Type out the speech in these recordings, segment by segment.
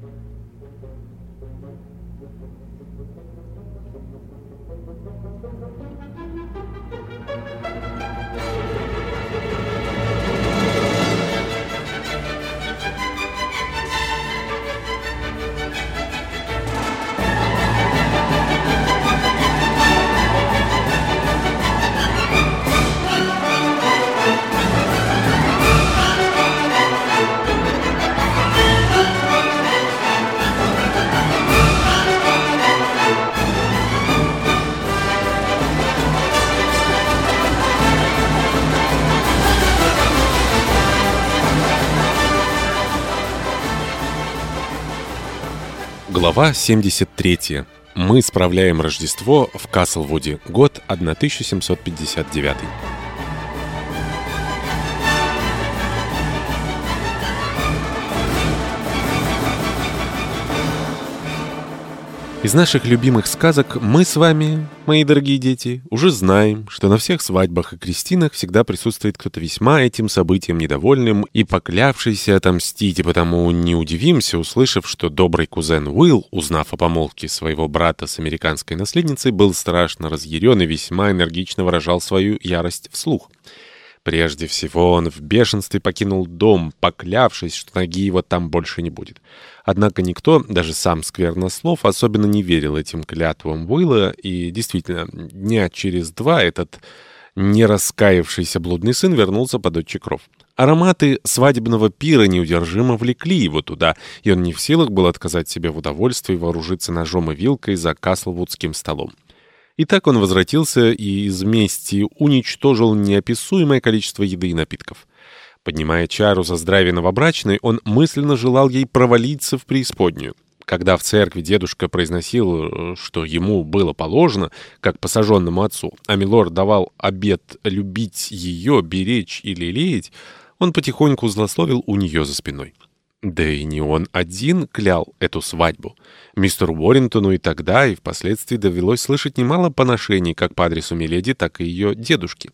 Thank you. Глава 73. Мы справляем Рождество в Каслвуде. Год 1759. Из наших любимых сказок мы с вами, мои дорогие дети, уже знаем, что на всех свадьбах и крестинах всегда присутствует кто-то весьма этим событием недовольным и поклявшийся отомстить, и потому не удивимся, услышав, что добрый кузен Уилл, узнав о помолвке своего брата с американской наследницей, был страшно разъярен и весьма энергично выражал свою ярость вслух. Прежде всего он в бешенстве покинул дом, поклявшись, что ноги его там больше не будет. Однако никто, даже сам Сквернослов, особенно не верил этим клятвам Уилла, и действительно, дня через два этот не раскаявшийся блудный сын вернулся под отчий кров. Ароматы свадебного пира неудержимо влекли его туда, и он не в силах был отказать себе в удовольствии вооружиться ножом и вилкой за каслвудским столом. И так он возвратился и из мести уничтожил неописуемое количество еды и напитков. Поднимая чару за здравие новобрачной, он мысленно желал ей провалиться в преисподнюю. Когда в церкви дедушка произносил, что ему было положено, как посаженному отцу, а Милор давал обет любить ее, беречь и лелеять, он потихоньку злословил у нее за спиной. Да и не он один клял эту свадьбу. Мистеру Уоррентону и тогда, и впоследствии довелось слышать немало поношений как по адресу Миледи, так и ее дедушки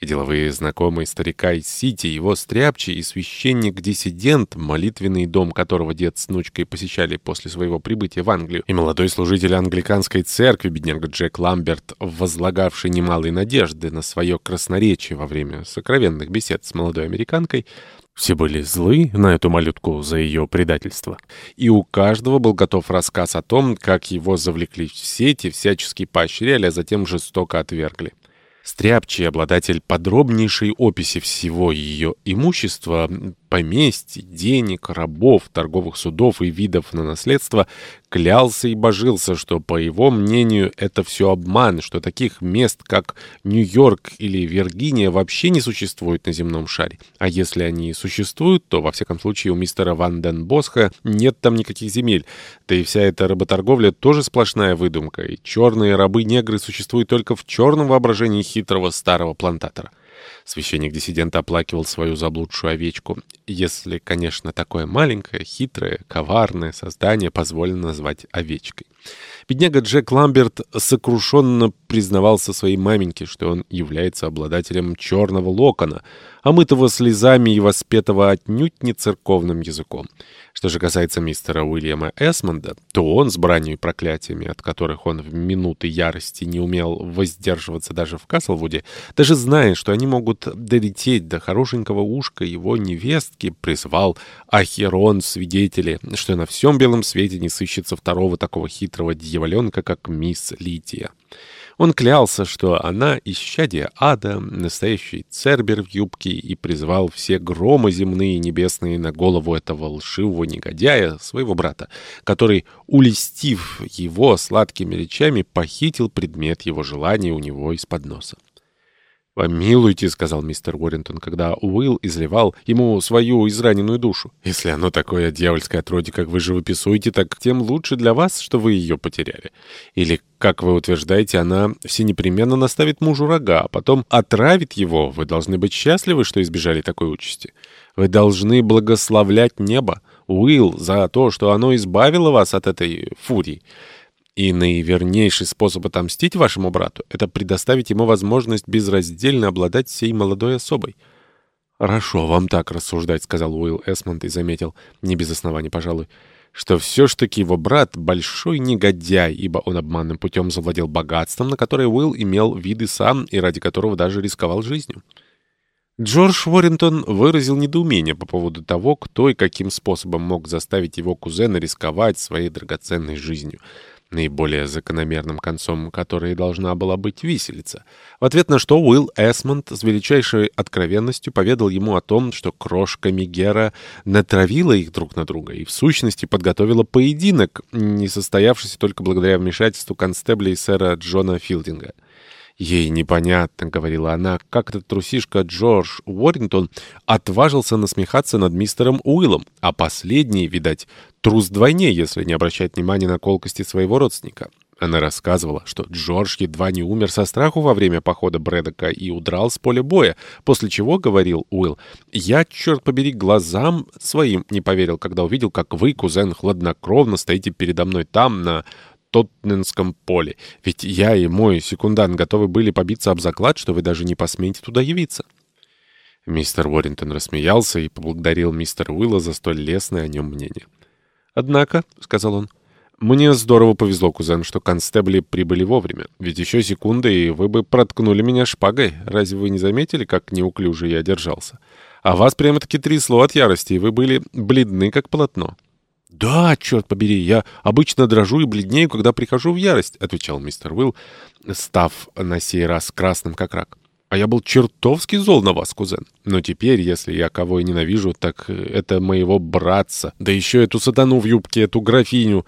и деловые знакомые старика из Сити, его стряпчий и священник-диссидент, молитвенный дом которого дед с внучкой посещали после своего прибытия в Англию, и молодой служитель англиканской церкви, бедняга Джек Ламберт, возлагавший немалые надежды на свое красноречие во время сокровенных бесед с молодой американкой, все были злы на эту малютку за ее предательство. И у каждого был готов рассказ о том, как его завлекли в сети, всячески поощряли, а затем жестоко отвергли. Стряпчий, обладатель подробнейшей описи всего ее имущества, поместьй, денег, рабов, торговых судов и видов на наследство, клялся и божился, что, по его мнению, это все обман, что таких мест, как Нью-Йорк или Виргиния, вообще не существует на земном шаре. А если они существуют, то, во всяком случае, у мистера Ван Ден Босха нет там никаких земель. Да и вся эта работорговля тоже сплошная выдумка, и черные рабы-негры существуют только в черном воображении хитрого старого плантатора. Священник-диссидент оплакивал свою заблудшую овечку. Если, конечно, такое маленькое, хитрое, коварное создание позволено назвать овечкой. Бедняга Джек Ламберт сокрушенно признавался своей маменьке, что он является обладателем черного локона, омытого слезами и воспетого отнюдь не церковным языком. Что же касается мистера Уильяма Эсмонда, то он с бранью и проклятиями, от которых он в минуты ярости не умел воздерживаться даже в Каслвуде, даже зная, что они могут долететь до хорошенького ушка его невестки, призвал Ахерон свидетели, что на всем белом свете не сыщется второго такого хитрого дьяволенка, как мисс Лидия. Он клялся, что она исчадие ада, настоящий цербер в юбке, и призвал все громы земные и небесные на голову этого лживого негодяя, своего брата, который, улестив его сладкими речами, похитил предмет его желания у него из-под носа. «Помилуйте», — сказал мистер Уоррентон, когда Уилл изливал ему свою израненную душу. «Если оно такое дьявольское отродье, как вы живописуете, так тем лучше для вас, что вы ее потеряли. Или, как вы утверждаете, она все непременно наставит мужу рога, а потом отравит его. Вы должны быть счастливы, что избежали такой участи. Вы должны благословлять небо, Уилл, за то, что оно избавило вас от этой фурии». И наивернейший способ отомстить вашему брату — это предоставить ему возможность безраздельно обладать всей молодой особой. «Хорошо вам так рассуждать», — сказал Уилл Эсмонд и заметил, не без оснований, пожалуй, что все ж таки его брат — большой негодяй, ибо он обманным путем завладел богатством, на которое Уилл имел виды сам и ради которого даже рисковал жизнью. Джордж Уоррингтон выразил недоумение по поводу того, кто и каким способом мог заставить его кузена рисковать своей драгоценной жизнью, наиболее закономерным концом которой должна была быть виселица. В ответ на что Уилл Эсмонд с величайшей откровенностью поведал ему о том, что крошка Мигера натравила их друг на друга и в сущности подготовила поединок, не состоявшийся только благодаря вмешательству констеблей сэра Джона Филдинга. Ей непонятно, — говорила она, — как этот трусишка Джордж Уоррингтон отважился насмехаться над мистером Уиллом, а последний, видать, трус двойне, если не обращать внимания на колкости своего родственника. Она рассказывала, что Джордж едва не умер со страху во время похода Брэдока и удрал с поля боя, после чего, говорил Уилл, «Я, черт побери, глазам своим не поверил, когда увидел, как вы, кузен, хладнокровно стоите передо мной там, на Тоттенском поле. Ведь я и мой секундант готовы были побиться об заклад, что вы даже не посмеете туда явиться». Мистер Уоррингтон рассмеялся и поблагодарил мистера Уилла за столь лестное о нем мнение. «Однако», — сказал он, — «мне здорово повезло, кузен, что констебли прибыли вовремя. Ведь еще секунда, и вы бы проткнули меня шпагой. Разве вы не заметили, как неуклюже я держался? А вас прямо-таки трясло от ярости, и вы были бледны, как полотно». «Да, черт побери, я обычно дрожу и бледнею, когда прихожу в ярость», — отвечал мистер Уилл, став на сей раз красным как рак. «А я был чертовски зол на вас, кузен. Но теперь, если я кого и ненавижу, так это моего братца. Да еще эту сатану в юбке, эту графиню».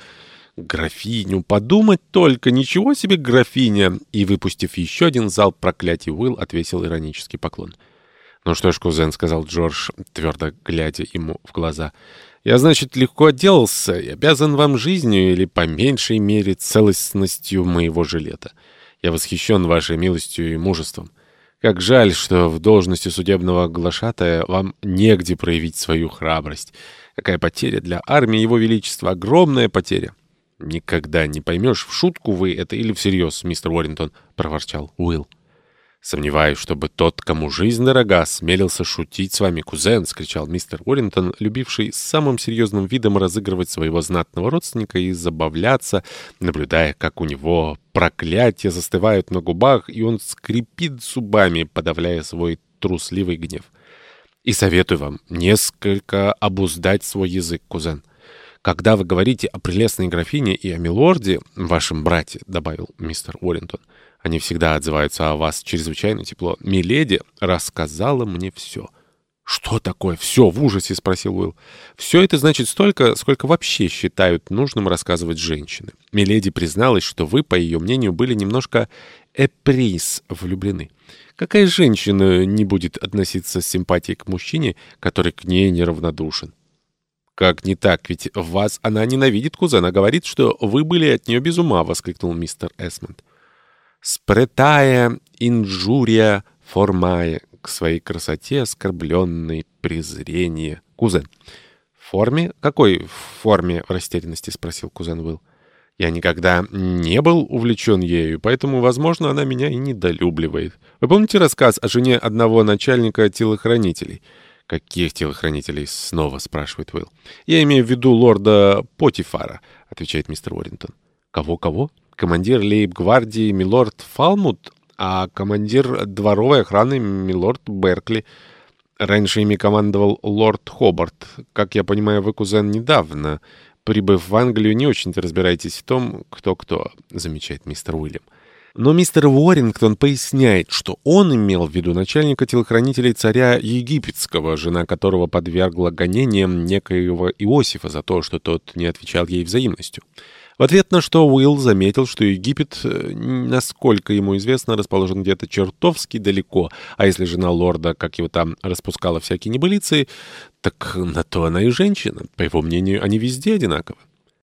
«Графиню, подумать только, ничего себе графиня!» И, выпустив еще один зал проклятий, Уилл отвесил иронический поклон. «Ну что ж, кузен», — сказал Джордж, твердо глядя ему в глаза, — я, значит, легко отделался и обязан вам жизнью или, по меньшей мере, целостностью моего жилета. Я восхищен вашей милостью и мужеством. Как жаль, что в должности судебного глашатая вам негде проявить свою храбрость. Какая потеря для армии Его Величества, огромная потеря. «Никогда не поймешь, в шутку вы это или всерьез, мистер Уоррингтон», — проворчал Уилл. «Сомневаюсь, чтобы тот, кому жизнь дорога, смелился шутить с вами, кузен!» — скричал мистер Уоррингтон, любивший с самым серьезным видом разыгрывать своего знатного родственника и забавляться, наблюдая, как у него проклятия застывают на губах, и он скрипит зубами, подавляя свой трусливый гнев. «И советую вам несколько обуздать свой язык, кузен!» «Когда вы говорите о прелестной графине и о милорде, вашем брате», — добавил мистер Уоррингтон, — они всегда отзываются о вас чрезвычайно тепло. Миледи рассказала мне все». «Что такое все?» — в ужасе спросил Уилл. «Все это значит столько, сколько вообще считают нужным рассказывать женщины. Миледи призналась, что вы, по ее мнению, были немножко эприс влюблены. Какая женщина не будет относиться с симпатией к мужчине, который к ней неравнодушен?» «Как не так? Ведь вас она ненавидит, кузена. Говорит, что вы были от нее без ума», — воскликнул мистер Эсмонд спретая инжурия формая к своей красоте оскорбленной презрение. Кузен. В форме? Какой в форме в растерянности спросил кузен Уилл. Я никогда не был увлечен ею, поэтому, возможно, она меня и недолюбливает. Вы помните рассказ о жене одного начальника телохранителей? «Каких телохранителей?» — снова спрашивает Уилл. «Я имею в виду лорда Потифара», — отвечает мистер Уоррингтон. «Кого-кого?» Командир лейб-гвардии милорд Фалмут, а командир дворовой охраны милорд Беркли. Раньше ими командовал лорд Хобарт. Как я понимаю, вы, кузен, недавно, прибыв в Англию, не очень-то разбираетесь в том, кто-кто, замечает мистер Уильям. Но мистер Уоррингтон поясняет, что он имел в виду начальника телохранителей царя египетского, жена которого подвергла гонениям некоего Иосифа за то, что тот не отвечал ей взаимностью. В ответ на что Уилл заметил, что Египет, э, насколько ему известно, расположен где-то чертовски далеко, а если жена лорда, как его там, распускала всякие небылицы, так на то она и женщина. По его мнению, они везде одинаковы.